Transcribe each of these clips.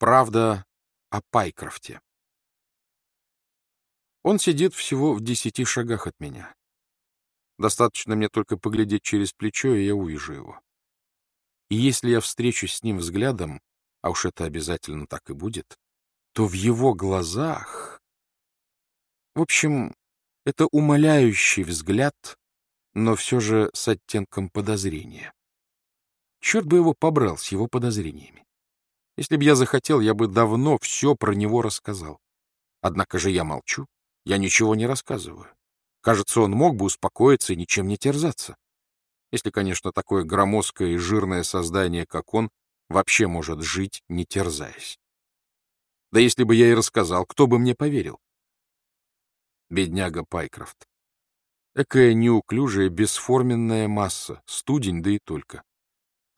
Правда о Пайкрофте. Он сидит всего в десяти шагах от меня. Достаточно мне только поглядеть через плечо, и я увижу его. И если я встречусь с ним взглядом, а уж это обязательно так и будет, то в его глазах... В общем, это умоляющий взгляд, но все же с оттенком подозрения. Черт бы его побрал с его подозрениями. Если бы я захотел, я бы давно все про него рассказал. Однако же я молчу, я ничего не рассказываю. Кажется, он мог бы успокоиться и ничем не терзаться. Если, конечно, такое громоздкое и жирное создание, как он, вообще может жить, не терзаясь. Да если бы я и рассказал, кто бы мне поверил? Бедняга Пайкрофт. Экая неуклюжая, бесформенная масса, студень, да и только.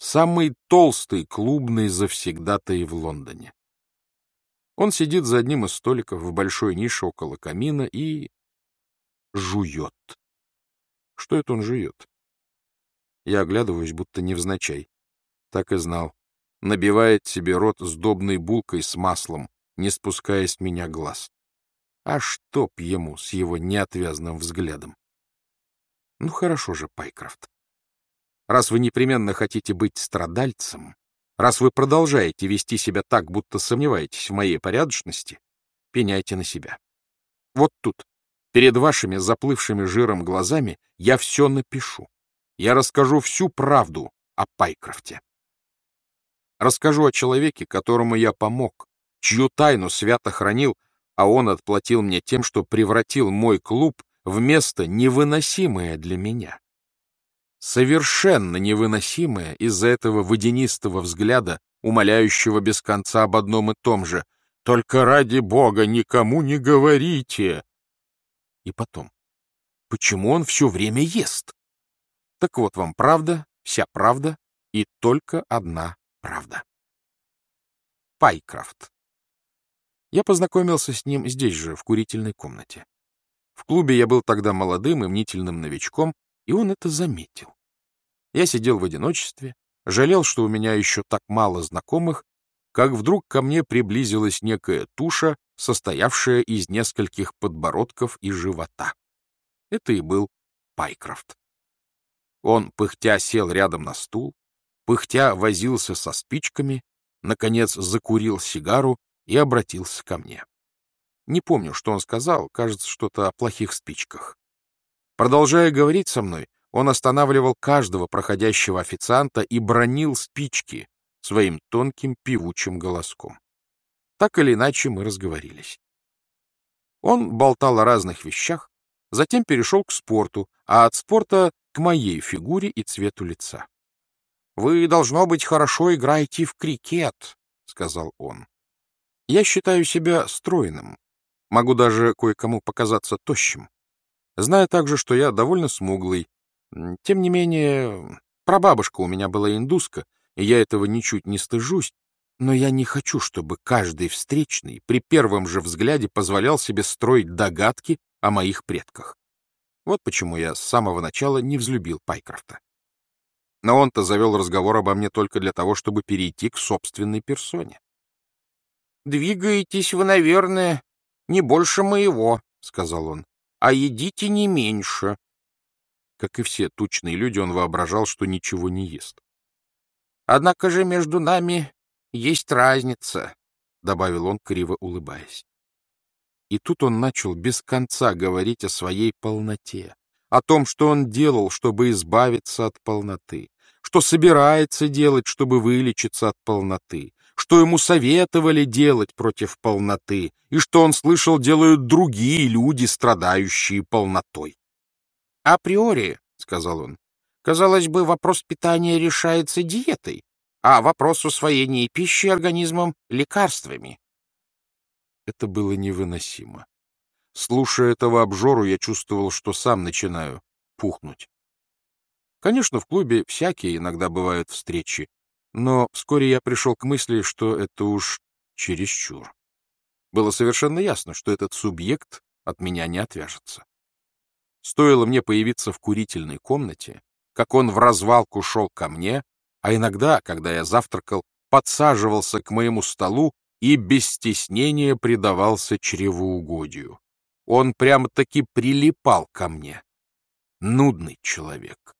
Самый толстый клубный завсегдатай в Лондоне. Он сидит за одним из столиков в большой нише около камина и жует. Что это он жует? Я оглядываюсь, будто невзначай. Так и знал. Набивает себе рот сдобной булкой с маслом, не спуская с меня глаз. А чтоб ему с его неотвязным взглядом. Ну, хорошо же, Пайкрофт. Раз вы непременно хотите быть страдальцем, раз вы продолжаете вести себя так, будто сомневаетесь в моей порядочности, пеняйте на себя. Вот тут, перед вашими заплывшими жиром глазами, я все напишу. Я расскажу всю правду о Пайкрофте. Расскажу о человеке, которому я помог, чью тайну свято хранил, а он отплатил мне тем, что превратил мой клуб в место невыносимое для меня. Совершенно невыносимое из-за этого водянистого взгляда, умоляющего без конца об одном и том же. «Только ради Бога никому не говорите!» И потом, почему он все время ест? Так вот вам правда, вся правда и только одна правда. Пайкрафт. Я познакомился с ним здесь же, в курительной комнате. В клубе я был тогда молодым и мнительным новичком, и он это заметил. Я сидел в одиночестве, жалел, что у меня еще так мало знакомых, как вдруг ко мне приблизилась некая туша, состоявшая из нескольких подбородков и живота. Это и был Пайкрофт. Он, пыхтя, сел рядом на стул, пыхтя возился со спичками, наконец закурил сигару и обратился ко мне. Не помню, что он сказал, кажется, что-то о плохих спичках. Продолжая говорить со мной, он останавливал каждого проходящего официанта и бронил спички своим тонким певучим голоском. Так или иначе мы разговорились. Он болтал о разных вещах, затем перешел к спорту, а от спорта — к моей фигуре и цвету лица. — Вы, должно быть, хорошо играете в крикет, — сказал он. Я считаю себя стройным, могу даже кое-кому показаться тощим. Знаю также, что я довольно смуглый. Тем не менее, прабабушка у меня была индуска, и я этого ничуть не стыжусь, но я не хочу, чтобы каждый встречный при первом же взгляде позволял себе строить догадки о моих предках. Вот почему я с самого начала не взлюбил Пайкрофта. Но он-то завел разговор обо мне только для того, чтобы перейти к собственной персоне. «Двигаетесь вы, наверное, не больше моего», — сказал он, — «а едите не меньше». Как и все тучные люди, он воображал, что ничего не ест. «Однако же между нами есть разница», — добавил он, криво улыбаясь. И тут он начал без конца говорить о своей полноте, о том, что он делал, чтобы избавиться от полноты, что собирается делать, чтобы вылечиться от полноты, что ему советовали делать против полноты, и что он слышал делают другие люди, страдающие полнотой. «Априори», — сказал он, — «казалось бы, вопрос питания решается диетой, а вопрос усвоения пищи организмом — лекарствами». Это было невыносимо. Слушая этого обжору, я чувствовал, что сам начинаю пухнуть. Конечно, в клубе всякие иногда бывают встречи, но вскоре я пришел к мысли, что это уж чересчур. Было совершенно ясно, что этот субъект от меня не отвяжется. Стоило мне появиться в курительной комнате, как он в развалку шел ко мне, а иногда, когда я завтракал, подсаживался к моему столу и без стеснения предавался чревоугодию. Он прямо-таки прилипал ко мне. Нудный человек.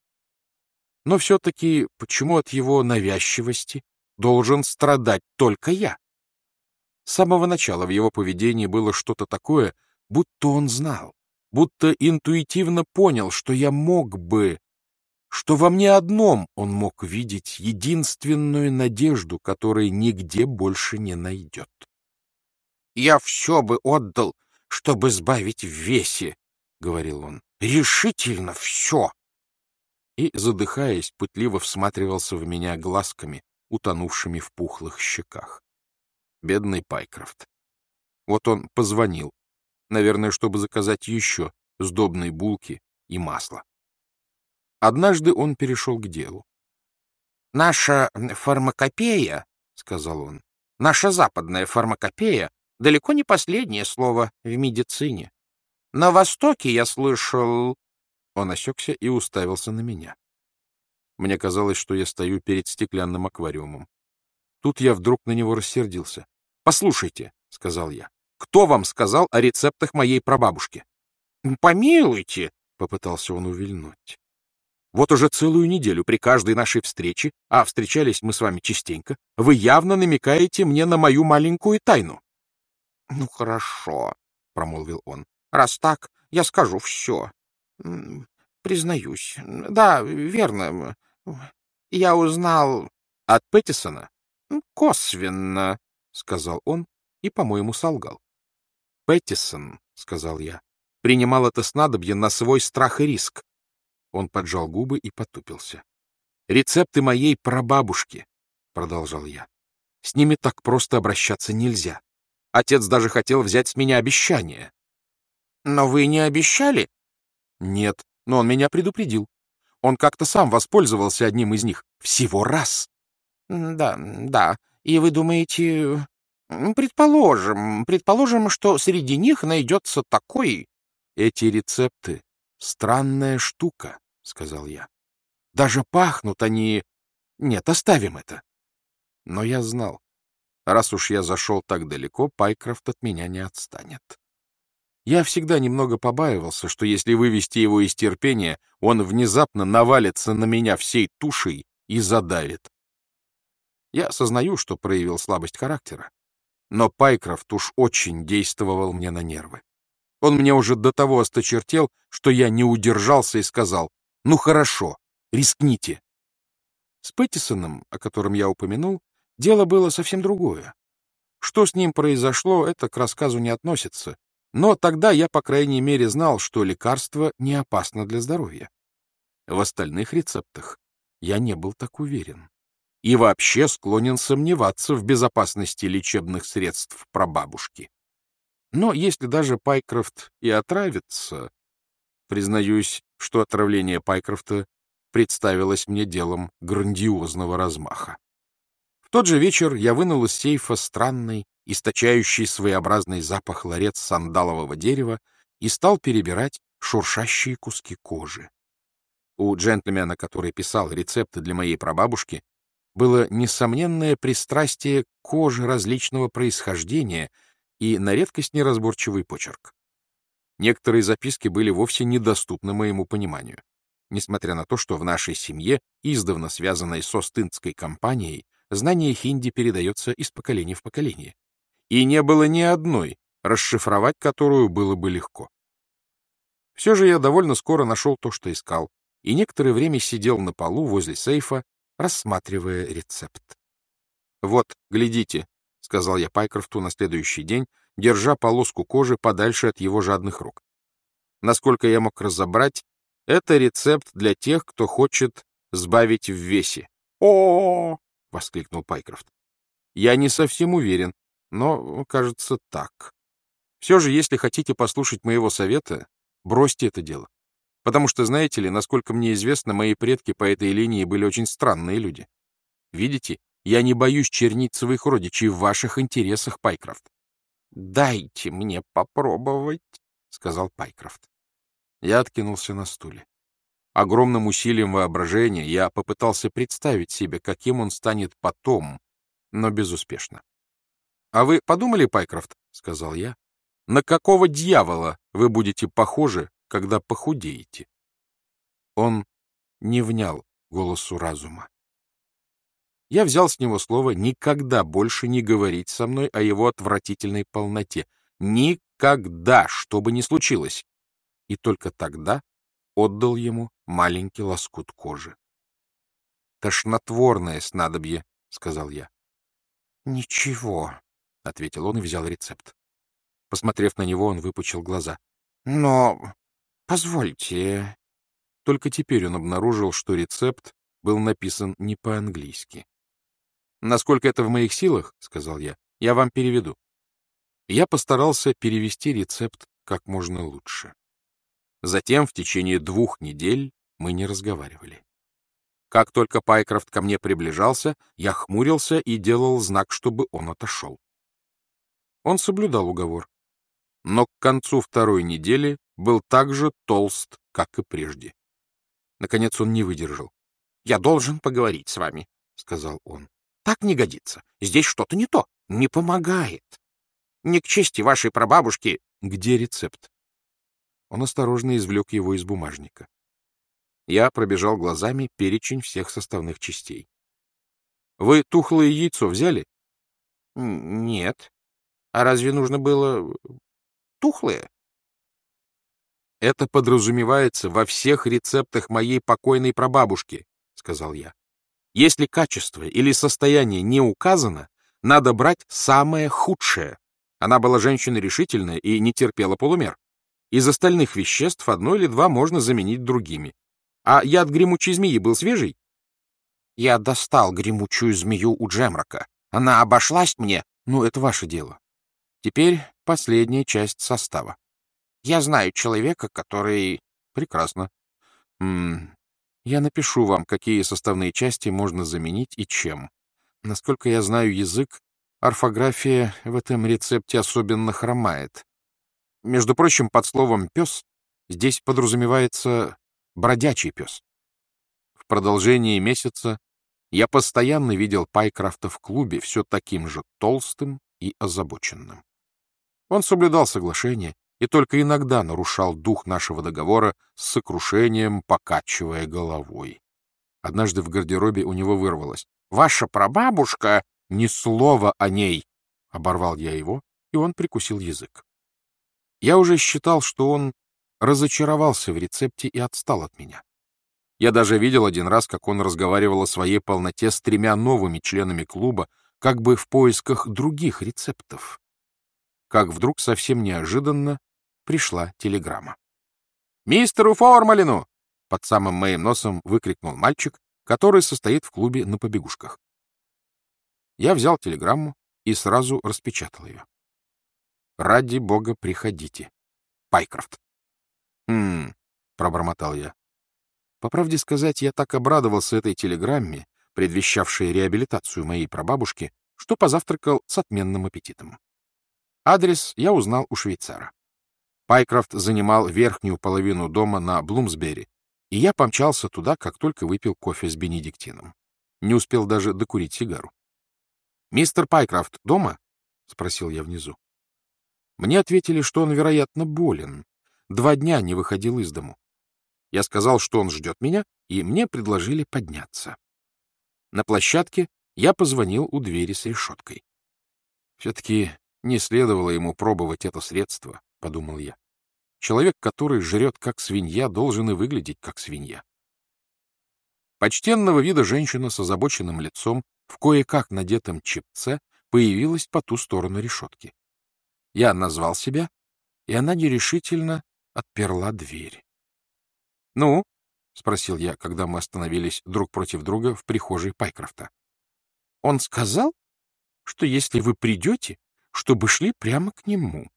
Но все-таки почему от его навязчивости должен страдать только я? С самого начала в его поведении было что-то такое, будто он знал, будто интуитивно понял, что я мог бы, что во мне одном он мог видеть единственную надежду, которой нигде больше не найдет. «Я все бы отдал, чтобы сбавить в весе», — говорил он. «Решительно все!» И, задыхаясь, пытливо всматривался в меня глазками, утонувшими в пухлых щеках. Бедный Пайкрофт. Вот он позвонил, наверное, чтобы заказать еще сдобной булки и масла. Однажды он перешел к делу. «Наша фармакопея, — сказал он, — наша западная фармакопея далеко не последнее слово в медицине. На Востоке я слышал...» Он осекся и уставился на меня. Мне казалось, что я стою перед стеклянным аквариумом. Тут я вдруг на него рассердился. «Послушайте», — сказал я, — «кто вам сказал о рецептах моей прабабушки?» «Помилуйте», — попытался он увильнуть. Вот уже целую неделю при каждой нашей встрече, а встречались мы с вами частенько, вы явно намекаете мне на мою маленькую тайну. — Ну, хорошо, — промолвил он. — Раз так, я скажу все. Признаюсь. Да, верно. Я узнал... — От Петтисона? — Косвенно, — сказал он и, по-моему, солгал. — Петтисон, — сказал я, — принимал это снадобье на свой страх и риск. Он поджал губы и потупился. «Рецепты моей прабабушки», — продолжал я. «С ними так просто обращаться нельзя. Отец даже хотел взять с меня обещание». «Но вы не обещали?» «Нет, но он меня предупредил. Он как-то сам воспользовался одним из них. Всего раз». «Да, да. И вы думаете...» «Предположим, предположим, что среди них найдется такой...» «Эти рецепты — странная штука», — сказал я. — Даже пахнут они... Нет, оставим это. Но я знал. Раз уж я зашел так далеко, Пайкрофт от меня не отстанет. Я всегда немного побаивался, что если вывести его из терпения, он внезапно навалится на меня всей тушей и задавит. Я осознаю, что проявил слабость характера, но Пайкрофт уж очень действовал мне на нервы. Он мне уже до того осточертел, что я не удержался и сказал, ну хорошо, рискните. С Пэттисоном, о котором я упомянул, дело было совсем другое. Что с ним произошло, это к рассказу не относится, но тогда я, по крайней мере, знал, что лекарство не опасно для здоровья. В остальных рецептах я не был так уверен. И вообще склонен сомневаться в безопасности лечебных средств прабабушки. Но если даже Пайкрофт и отравится, признаюсь, что отравление Пайкрофта представилось мне делом грандиозного размаха. В тот же вечер я вынул из сейфа странный, источающий своеобразный запах ларец сандалового дерева и стал перебирать шуршащие куски кожи. У джентльмена, который писал рецепты для моей прабабушки, было несомненное пристрастие к коже различного происхождения и на редкость неразборчивый почерк. Некоторые записки были вовсе недоступны моему пониманию, несмотря на то, что в нашей семье, издавна связанной со Остинской компанией, знание хинди передается из поколения в поколение. И не было ни одной, расшифровать которую было бы легко. Все же я довольно скоро нашел то, что искал, и некоторое время сидел на полу возле сейфа, рассматривая рецепт. «Вот, глядите», — сказал я Пайкрофту на следующий день, держа полоску кожи подальше от его жадных рук. Насколько я мог разобрать, это рецепт для тех, кто хочет сбавить в весе. о, -о, -о воскликнул Пайкрофт. «Я не совсем уверен, но, кажется, так. Все же, если хотите послушать моего совета, бросьте это дело. Потому что, знаете ли, насколько мне известно, мои предки по этой линии были очень странные люди. Видите, я не боюсь чернить своих родичей в ваших интересах, Пайкрофт. «Дайте мне попробовать», — сказал Пайкрофт. Я откинулся на стуле. Огромным усилием воображения я попытался представить себе, каким он станет потом, но безуспешно. — А вы подумали, Пайкрофт, — сказал я, — на какого дьявола вы будете похожи, когда похудеете? Он не внял голосу разума. Я взял с него слово никогда больше не говорить со мной о его отвратительной полноте. Никогда, что бы ни случилось. И только тогда отдал ему маленький лоскут кожи. «Тошнотворное снадобье», — сказал я. «Ничего», — ответил он и взял рецепт. Посмотрев на него, он выпучил глаза. «Но... позвольте...» Только теперь он обнаружил, что рецепт был написан не по-английски. «Насколько это в моих силах, — сказал я, — я вам переведу». Я постарался перевести рецепт как можно лучше. Затем в течение двух недель мы не разговаривали. Как только Пайкрофт ко мне приближался, я хмурился и делал знак, чтобы он отошел. Он соблюдал уговор. Но к концу второй недели был так же толст, как и прежде. Наконец он не выдержал. — Я должен поговорить с вами, — сказал он. — Так не годится. Здесь что-то не то. Не помогает. Не к чести вашей прабабушки. Где рецепт? Он осторожно извлек его из бумажника. Я пробежал глазами перечень всех составных частей. — Вы тухлое яйцо взяли? — Нет. А разве нужно было тухлое? Это подразумевается во всех рецептах моей покойной прабабушки, сказал я. Если качество или состояние не указано, надо брать самое худшее. Она была женщина решительная и не терпела полумер. Из остальных веществ одно или два можно заменить другими. А яд гремучей змеи был свежий? Я достал гремучую змею у Джемрака. Она обошлась мне. Ну, это ваше дело. Теперь последняя часть состава. Я знаю человека, который... Прекрасно. М -м, я напишу вам, какие составные части можно заменить и чем. Насколько я знаю язык, орфография в этом рецепте особенно хромает. Между прочим, под словом «пес» здесь подразумевается бродячий пес. В продолжении месяца я постоянно видел Пайкрафта в клубе все таким же толстым и озабоченным. Он соблюдал соглашение и только иногда нарушал дух нашего договора с сокрушением, покачивая головой. Однажды в гардеробе у него вырвалось. «Ваша прабабушка...» «Ни слова о ней!» — оборвал я его, и он прикусил язык. Я уже считал, что он разочаровался в рецепте и отстал от меня. Я даже видел один раз, как он разговаривал о своей полноте с тремя новыми членами клуба, как бы в поисках других рецептов как вдруг совсем неожиданно пришла телеграмма. «Мистеру Формалину!» — под самым моим носом выкрикнул мальчик, который состоит в клубе на побегушках. Я взял телеграмму и сразу распечатал ее. «Ради бога, приходите. Пайкрофт». «Хм...» — пробормотал я. По правде сказать, я так обрадовался этой телеграмме, предвещавшей реабилитацию моей прабабушки, что позавтракал с отменным аппетитом. Адрес я узнал у швейцара. Пайкрофт занимал верхнюю половину дома на Блумсбери, и я помчался туда, как только выпил кофе с Бенедиктином. Не успел даже докурить сигару. «Мистер Пайкрофт дома?» — спросил я внизу. Мне ответили, что он, вероятно, болен. Два дня не выходил из дому. Я сказал, что он ждет меня, и мне предложили подняться. На площадке я позвонил у двери с решеткой. Все-таки не следовало ему пробовать это средство, — подумал я. Человек, который жрет как свинья, должен и выглядеть как свинья. Почтенного вида женщина с озабоченным лицом в кое-как надетом чепце появилась по ту сторону решетки. Я назвал себя, и она нерешительно отперла дверь. — Ну? — спросил я, когда мы остановились друг против друга в прихожей Пайкрофта. — Он сказал, что если вы придете, чтобы шли прямо к нему.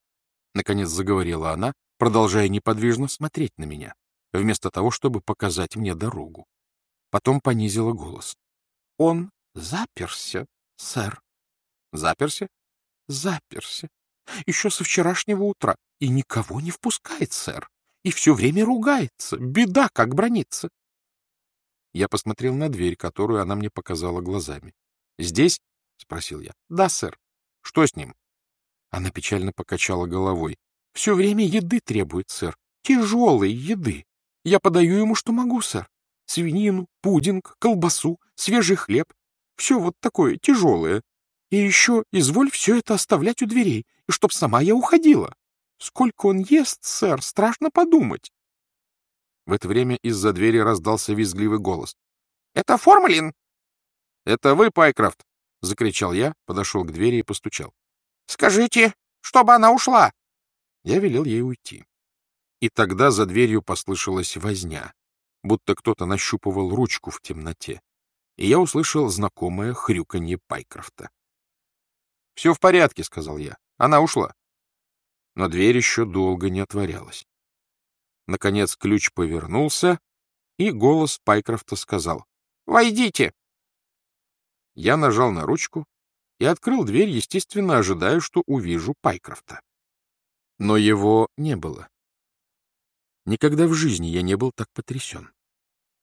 Наконец заговорила она, продолжая неподвижно смотреть на меня, вместо того, чтобы показать мне дорогу. Потом понизила голос. — Он заперся, сэр. — Заперся? — Заперся. Еще со вчерашнего утра. И никого не впускает, сэр. И все время ругается. Беда, как бронится. Я посмотрел на дверь, которую она мне показала глазами. — Здесь? — спросил я. — Да, сэр. Что с ним? Она печально покачала головой. — Все время еды требует, сэр. Тяжелой еды. Я подаю ему, что могу, сэр. Свинину, пудинг, колбасу, свежий хлеб. Все вот такое тяжелое. И еще изволь все это оставлять у дверей, и чтоб сама я уходила. Сколько он ест, сэр, страшно подумать. В это время из-за двери раздался визгливый голос. — Это Формалин! — Это вы, Пайкрафт! — закричал я, подошел к двери и постучал. — Скажите, чтобы она ушла! Я велел ей уйти. И тогда за дверью послышалась возня, будто кто-то нащупывал ручку в темноте, и я услышал знакомое хрюканье Пайкрафта. — Все в порядке, — сказал я. Она ушла. Но дверь еще долго не отворялась. Наконец ключ повернулся, и голос Пайкрафта сказал «Войдите!». Я нажал на ручку и открыл дверь, естественно, ожидая, что увижу Пайкрафта. Но его не было. Никогда в жизни я не был так потрясен.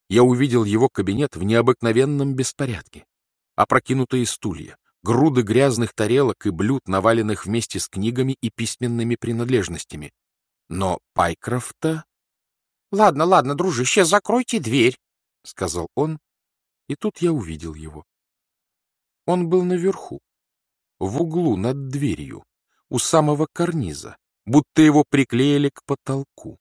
Я увидел его кабинет в необыкновенном беспорядке. Опрокинутые стулья, груды грязных тарелок и блюд, наваленных вместе с книгами и письменными принадлежностями. Но Пайкрафта Ладно, ладно, дружище, закройте дверь, — сказал он, и тут я увидел его. Он был наверху, в углу над дверью, у самого карниза, будто его приклеили к потолку.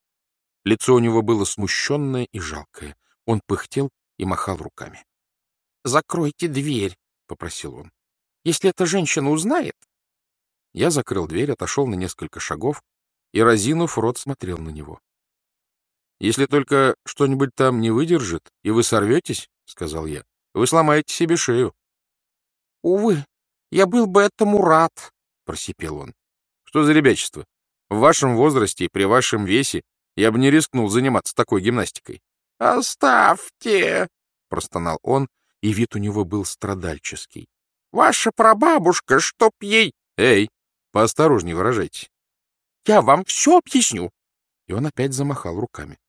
Лицо у него было смущенное и жалкое. Он пыхтел и махал руками. — Закройте дверь, — попросил он. — Если эта женщина узнает... Я закрыл дверь, отошел на несколько шагов и, разинув рот, смотрел на него. Если только что-нибудь там не выдержит, и вы сорветесь, — сказал я, — вы сломаете себе шею. — Увы, я был бы этому рад, — просипел он. — Что за ребячество? В вашем возрасте и при вашем весе я бы не рискнул заниматься такой гимнастикой. — Оставьте, — простонал он, и вид у него был страдальческий. — Ваша прабабушка, чтоб ей... — Эй, поосторожней выражайтесь. — Я вам все объясню. И он опять замахал руками.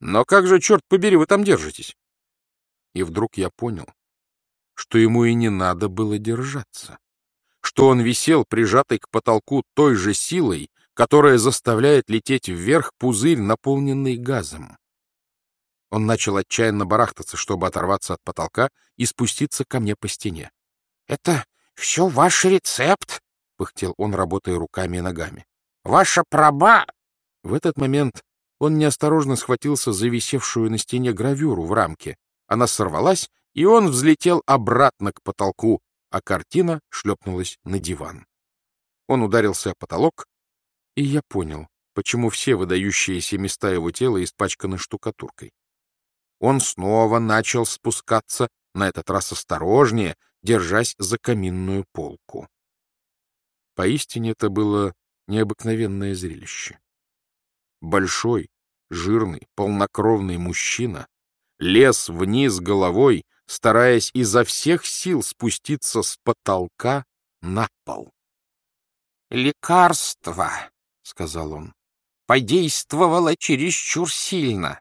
Но как же, черт побери, вы там держитесь? И вдруг я понял, что ему и не надо было держаться, что он висел, прижатый к потолку той же силой, которая заставляет лететь вверх пузырь, наполненный газом. Он начал отчаянно барахтаться, чтобы оторваться от потолка и спуститься ко мне по стене. — Это все ваш рецепт? — пыхтел он, работая руками и ногами. — Ваша проба... В этот момент он неосторожно схватился за висевшую на стене гравюру в рамке. Она сорвалась, и он взлетел обратно к потолку, а картина шлепнулась на диван. Он ударился о потолок, и я понял, почему все выдающиеся места его тела испачканы штукатуркой. Он снова начал спускаться, на этот раз осторожнее, держась за каминную полку. Поистине это было необыкновенное зрелище большой, жирный, полнокровный мужчина лез вниз головой, стараясь изо всех сил спуститься с потолка на пол. «Лекарство», — сказал он, — «подействовало чересчур сильно».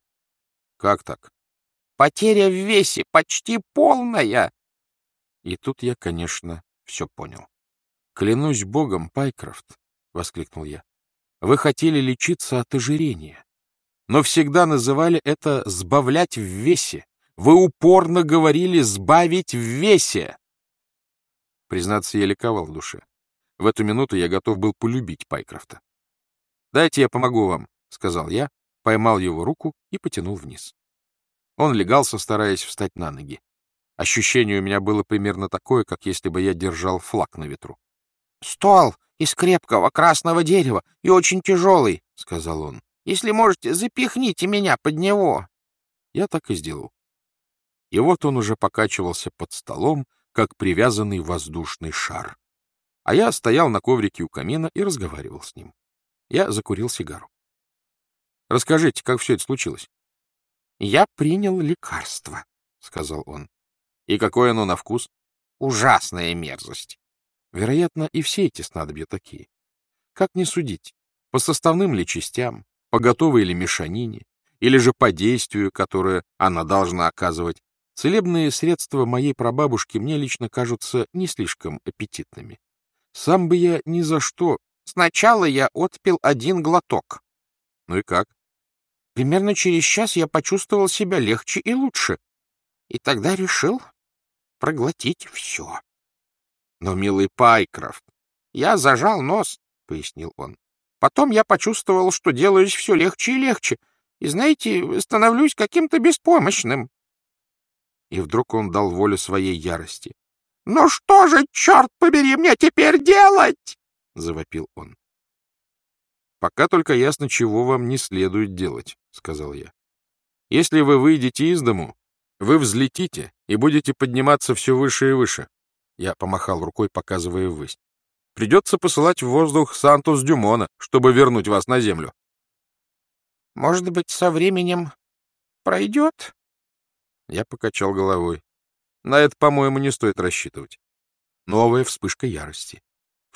«Как так?» «Потеря в весе почти полная». И тут я, конечно, все понял. «Клянусь богом, Пайкрофт!» — воскликнул я. Вы хотели лечиться от ожирения, но всегда называли это «сбавлять в весе». Вы упорно говорили «сбавить в весе». Признаться, я ликовал в душе. В эту минуту я готов был полюбить Пайкрофта. «Дайте я помогу вам», — сказал я, поймал его руку и потянул вниз. Он легался, стараясь встать на ноги. Ощущение у меня было примерно такое, как если бы я держал флаг на ветру. «Стол из крепкого красного дерева и очень тяжелый», — сказал он. «Если можете, запихните меня под него». Я так и сделал. И вот он уже покачивался под столом, как привязанный воздушный шар. А я стоял на коврике у камина и разговаривал с ним. Я закурил сигару. «Расскажите, как все это случилось?» «Я принял лекарство», — сказал он. «И какое оно на вкус?» «Ужасная мерзость. Вероятно, и все эти снадобья такие. Как не судить? По составным ли частям, по готовой ли мешанине, или же по действию, которое она должна оказывать, целебные средства моей прабабушки мне лично кажутся не слишком аппетитными. Сам бы я ни за что. Сначала я отпил один глоток. Ну и как? Примерно через час я почувствовал себя легче и лучше. И тогда решил проглотить все. Но, милый Пайкрофт, я зажал нос, — пояснил он. Потом я почувствовал, что делаюсь все легче и легче, и, знаете, становлюсь каким-то беспомощным. И вдруг он дал волю своей ярости. — Ну что же, черт побери, мне теперь делать? — завопил он. — Пока только ясно, чего вам не следует делать, — сказал я. — Если вы выйдете из дому, вы взлетите и будете подниматься все выше и выше. Я помахал рукой, показывая ввысь. Придется посылать в воздух Сантус Дюмона, чтобы вернуть вас на землю. — Может быть, со временем пройдет? Я покачал головой. На это, по-моему, не стоит рассчитывать. Новая вспышка ярости.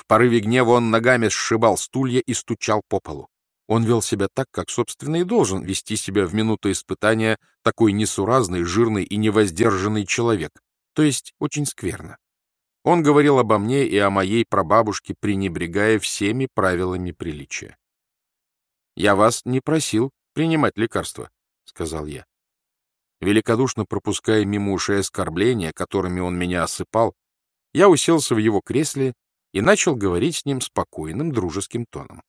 Порыве гнева он ногами сшибал стулья и стучал по полу. Он вел себя так, как, собственно, и должен вести себя в минуту испытания такой несуразный, жирный и невоздержанный человек, то есть очень скверно. Он говорил обо мне и о моей прабабушке, пренебрегая всеми правилами приличия. «Я вас не просил принимать лекарства», — сказал я. Великодушно пропуская мимо ушей оскорбления, которыми он меня осыпал, я уселся в его кресле и начал говорить с ним спокойным, дружеским тоном.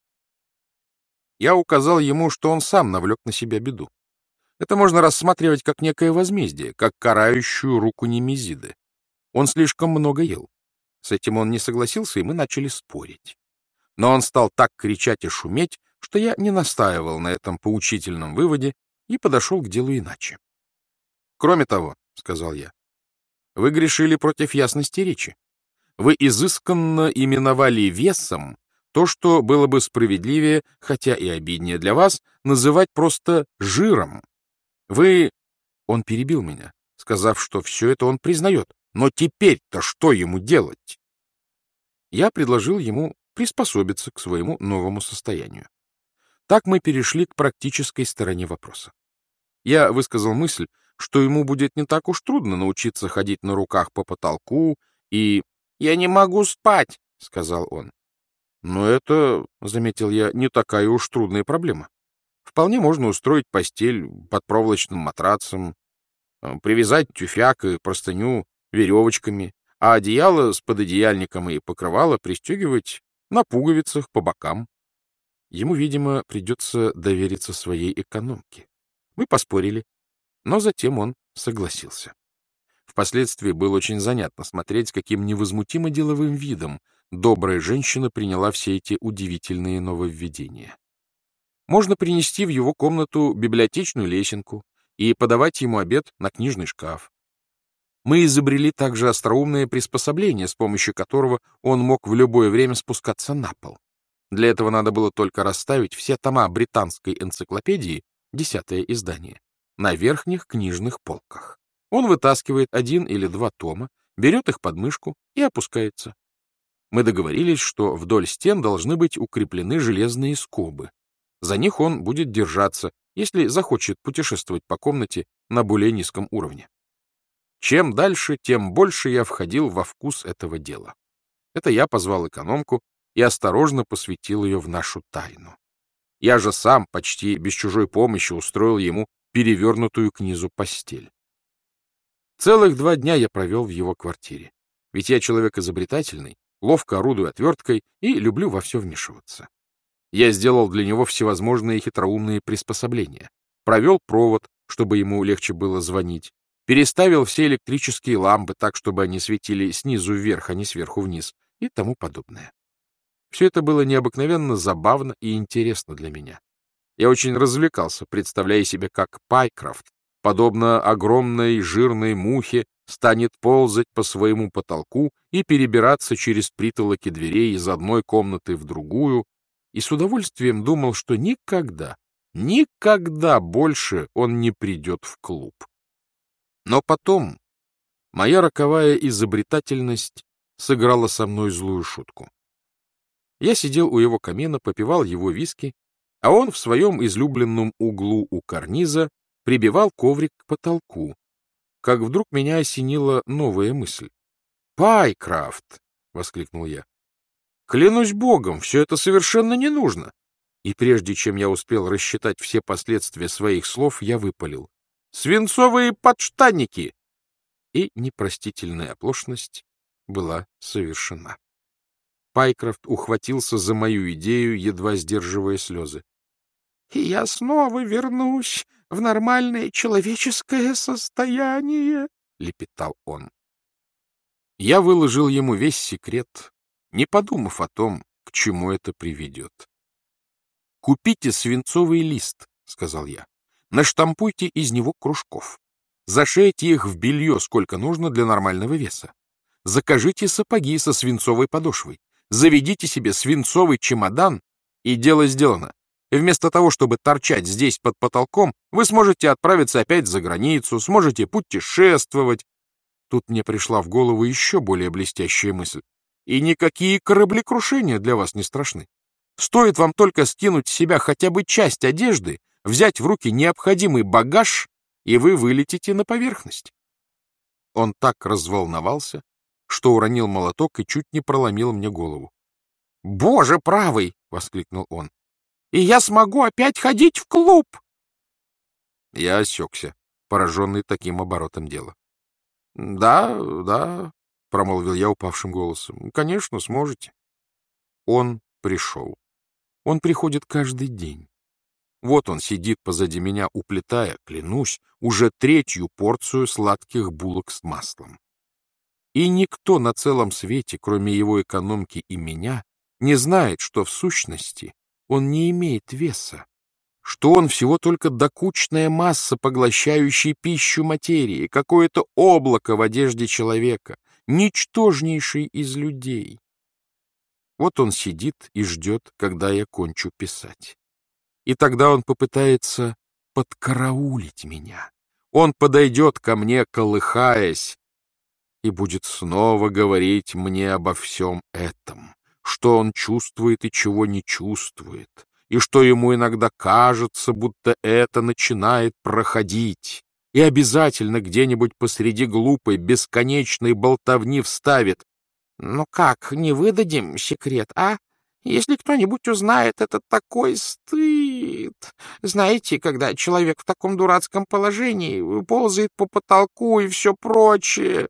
Я указал ему, что он сам навлек на себя беду. Это можно рассматривать как некое возмездие, как карающую руку Немезиды. Он слишком много ел. С этим он не согласился, и мы начали спорить. Но он стал так кричать и шуметь, что я не настаивал на этом поучительном выводе и подошел к делу иначе. «Кроме того», — сказал я, — «вы грешили против ясности речи. Вы изысканно именовали весом то, что было бы справедливее, хотя и обиднее для вас, называть просто жиром. Вы...» Он перебил меня, сказав, что все это он признает, но теперь-то что ему делать? Я предложил ему приспособиться к своему новому состоянию. Так мы перешли к практической стороне вопроса. Я высказал мысль, что ему будет не так уж трудно научиться ходить на руках по потолку и... «Я не могу спать», — сказал он. «Но это, — заметил я, — не такая уж трудная проблема. Вполне можно устроить постель под проволочным матрацем, э, привязать тюфяк и простыню веревочками, а одеяло с пододеяльником и покрывало пристегивать на пуговицах по бокам. Ему, видимо, придется довериться своей экономке. Мы поспорили, но затем он согласился. Впоследствии было очень занятно смотреть, каким невозмутимо деловым видом добрая женщина приняла все эти удивительные нововведения. Можно принести в его комнату библиотечную лесенку и подавать ему обед на книжный шкаф. Мы изобрели также остроумное приспособление, с помощью которого он мог в любое время спускаться на пол. Для этого надо было только расставить все тома британской энциклопедии, десятое издание, на верхних книжных полках. Он вытаскивает один или два тома, берет их под мышку и опускается. Мы договорились, что вдоль стен должны быть укреплены железные скобы. За них он будет держаться, если захочет путешествовать по комнате на более низком уровне. Чем дальше, тем больше я входил во вкус этого дела. Это я позвал экономку и осторожно посвятил ее в нашу тайну. Я же сам почти без чужой помощи устроил ему перевернутую к низу постель. Целых два дня я провел в его квартире. Ведь я человек изобретательный, ловко орудую отверткой и люблю во все вмешиваться. Я сделал для него всевозможные хитроумные приспособления. Провел провод, чтобы ему легче было звонить, переставил все электрические лампы так, чтобы они светили снизу вверх, а не сверху вниз, и тому подобное. Все это было необыкновенно забавно и интересно для меня. Я очень развлекался, представляя себе, как Пайкрофт, подобно огромной жирной мухе, станет ползать по своему потолку и перебираться через притолоки дверей из одной комнаты в другую, и с удовольствием думал, что никогда, никогда больше он не придет в клуб. Но потом моя роковая изобретательность сыграла со мной злую шутку. Я сидел у его камина, попивал его виски, а он в своем излюбленном углу у карниза прибивал коврик к потолку, как вдруг меня осенила новая мысль. «Пайкрафт!» — воскликнул я. Клянусь богом, все это совершенно не нужно. И прежде чем я успел рассчитать все последствия своих слов, я выпалил. «Свинцовые подштанники!» И непростительная оплошность была совершена. Пайкрофт ухватился за мою идею, едва сдерживая слезы. — И я снова вернусь в нормальное человеческое состояние, — лепетал он. Я выложил ему весь секрет, не подумав о том, к чему это приведет. «Купите свинцовый лист», — сказал я. «Наштампуйте из него кружков. Зашейте их в белье, сколько нужно для нормального веса. Закажите сапоги со свинцовой подошвой. Заведите себе свинцовый чемодан, и дело сделано. И вместо того, чтобы торчать здесь под потолком, вы сможете отправиться опять за границу, сможете путешествовать. Тут мне пришла в голову еще более блестящая мысль. И никакие кораблекрушения для вас не страшны. Стоит вам только скинуть с себя хотя бы часть одежды, взять в руки необходимый багаж, и вы вылетите на поверхность. Он так разволновался, что уронил молоток и чуть не проломил мне голову. «Боже правый!» — воскликнул он. «И я смогу опять ходить в клуб!» Я осекся, пораженный таким оборотом дела. «Да, да», — промолвил я упавшим голосом, — «конечно, сможете». Он пришел. Он приходит каждый день. Вот он сидит позади меня, уплетая, клянусь, уже третью порцию сладких булок с маслом. И никто на целом свете, кроме его экономки и меня, не знает, что в сущности он не имеет веса, что он всего только докучная масса, поглощающая пищу материи, какое-то облако в одежде человека, ничтожнейший из людей. Вот он сидит и ждет, когда я кончу писать. И тогда он попытается подкараулить меня. Он подойдет ко мне, колыхаясь, и будет снова говорить мне обо всем этом, что он чувствует и чего не чувствует, и что ему иногда кажется, будто это начинает проходить, и обязательно где-нибудь посреди глупой, бесконечной болтовни вставит ну как, не выдадим секрет, а? Если кто-нибудь узнает, это такой стыд. Знаете, когда человек в таком дурацком положении ползает по потолку и все прочее.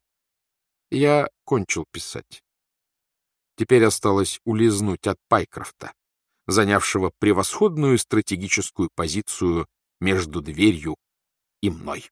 Я кончил писать. Теперь осталось улизнуть от Пайкрофта, занявшего превосходную стратегическую позицию между дверью и мной.